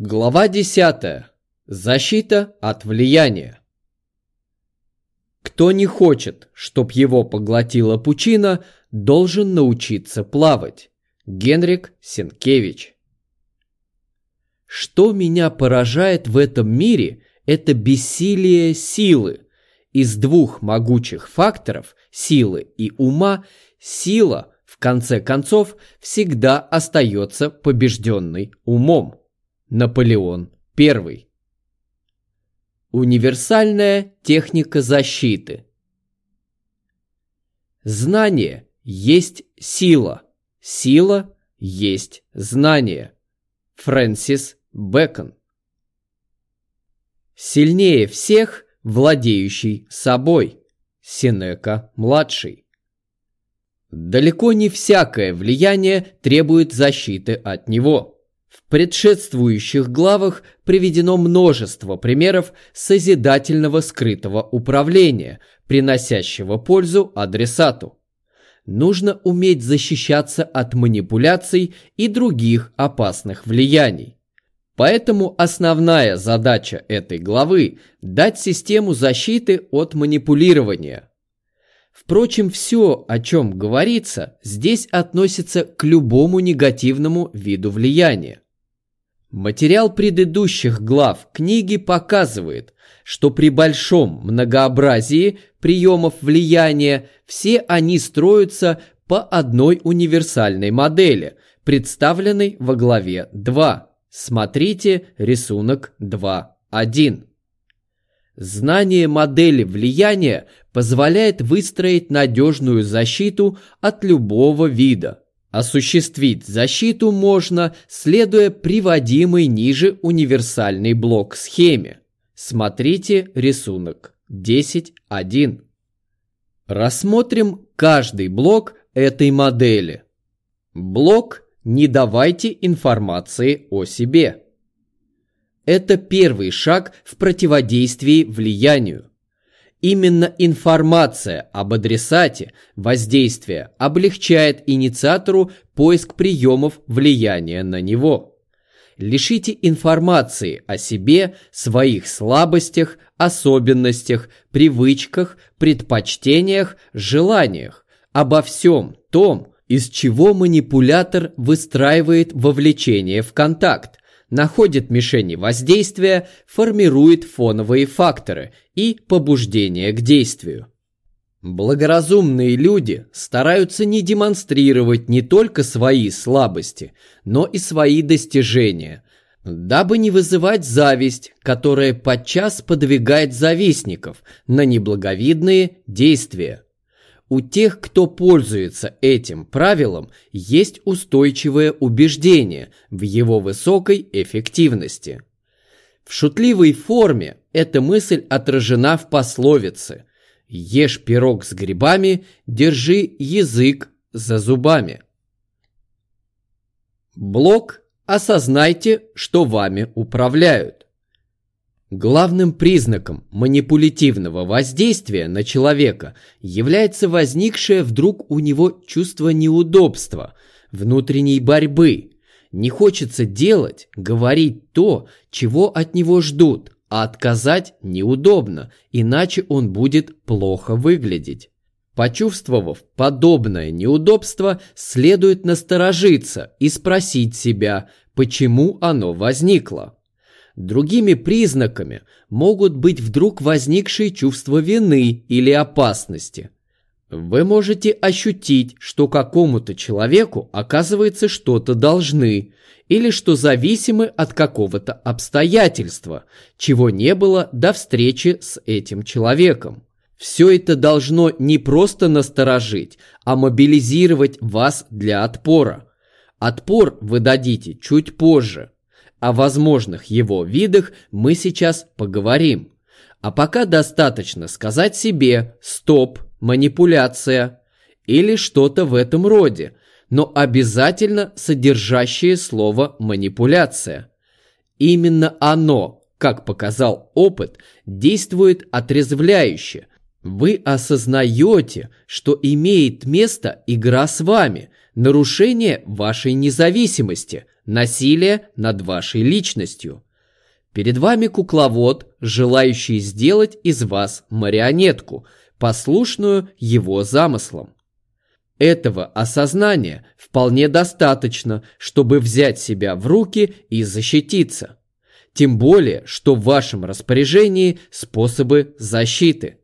Глава 10. Защита от влияния. Кто не хочет, чтоб его поглотила пучина, должен научиться плавать. Генрик Сенкевич. Что меня поражает в этом мире, это бессилие силы. Из двух могучих факторов, силы и ума, сила, в конце концов, всегда остается побежденной умом. Наполеон I Универсальная техника защиты Знание есть сила, сила есть знание. Фрэнсис Бэкон Сильнее всех владеющий собой. Синека-младший. Далеко не всякое влияние требует защиты от него. В предшествующих главах приведено множество примеров созидательного скрытого управления, приносящего пользу адресату. Нужно уметь защищаться от манипуляций и других опасных влияний. Поэтому основная задача этой главы – дать систему защиты от манипулирования. Впрочем, все, о чем говорится, здесь относится к любому негативному виду влияния. Материал предыдущих глав книги показывает, что при большом многообразии приемов влияния все они строятся по одной универсальной модели, представленной во главе 2. Смотрите рисунок 2.1. Знание модели влияния позволяет выстроить надежную защиту от любого вида. Осуществить защиту можно, следуя приводимой ниже универсальный блок схеме. Смотрите рисунок 10.1. Рассмотрим каждый блок этой модели. Блок не давайте информации о себе. Это первый шаг в противодействии влиянию. Именно информация об адресате воздействия облегчает инициатору поиск приемов влияния на него. Лишите информации о себе, своих слабостях, особенностях, привычках, предпочтениях, желаниях, обо всем том, из чего манипулятор выстраивает вовлечение в контакт, находит мишени воздействия, формирует фоновые факторы и побуждение к действию. Благоразумные люди стараются не демонстрировать не только свои слабости, но и свои достижения, дабы не вызывать зависть, которая подчас подвигает завистников на неблаговидные действия. У тех, кто пользуется этим правилом, есть устойчивое убеждение в его высокой эффективности. В шутливой форме эта мысль отражена в пословице «Ешь пирог с грибами, держи язык за зубами». Блок «Осознайте, что вами управляют». Главным признаком манипулятивного воздействия на человека является возникшее вдруг у него чувство неудобства, внутренней борьбы. Не хочется делать, говорить то, чего от него ждут, а отказать неудобно, иначе он будет плохо выглядеть. Почувствовав подобное неудобство, следует насторожиться и спросить себя, почему оно возникло. Другими признаками могут быть вдруг возникшие чувства вины или опасности. Вы можете ощутить, что какому-то человеку оказывается что-то должны, или что зависимы от какого-то обстоятельства, чего не было до встречи с этим человеком. Все это должно не просто насторожить, а мобилизировать вас для отпора. Отпор вы дадите чуть позже – о возможных его видах мы сейчас поговорим. А пока достаточно сказать себе «стоп, манипуляция» или что-то в этом роде, но обязательно содержащее слово «манипуляция». Именно оно, как показал опыт, действует отрезвляюще. Вы осознаете, что имеет место игра с вами, нарушение вашей независимости, насилие над вашей личностью. Перед вами кукловод, желающий сделать из вас марионетку, послушную его замыслам. Этого осознания вполне достаточно, чтобы взять себя в руки и защититься. Тем более, что в вашем распоряжении способы защиты.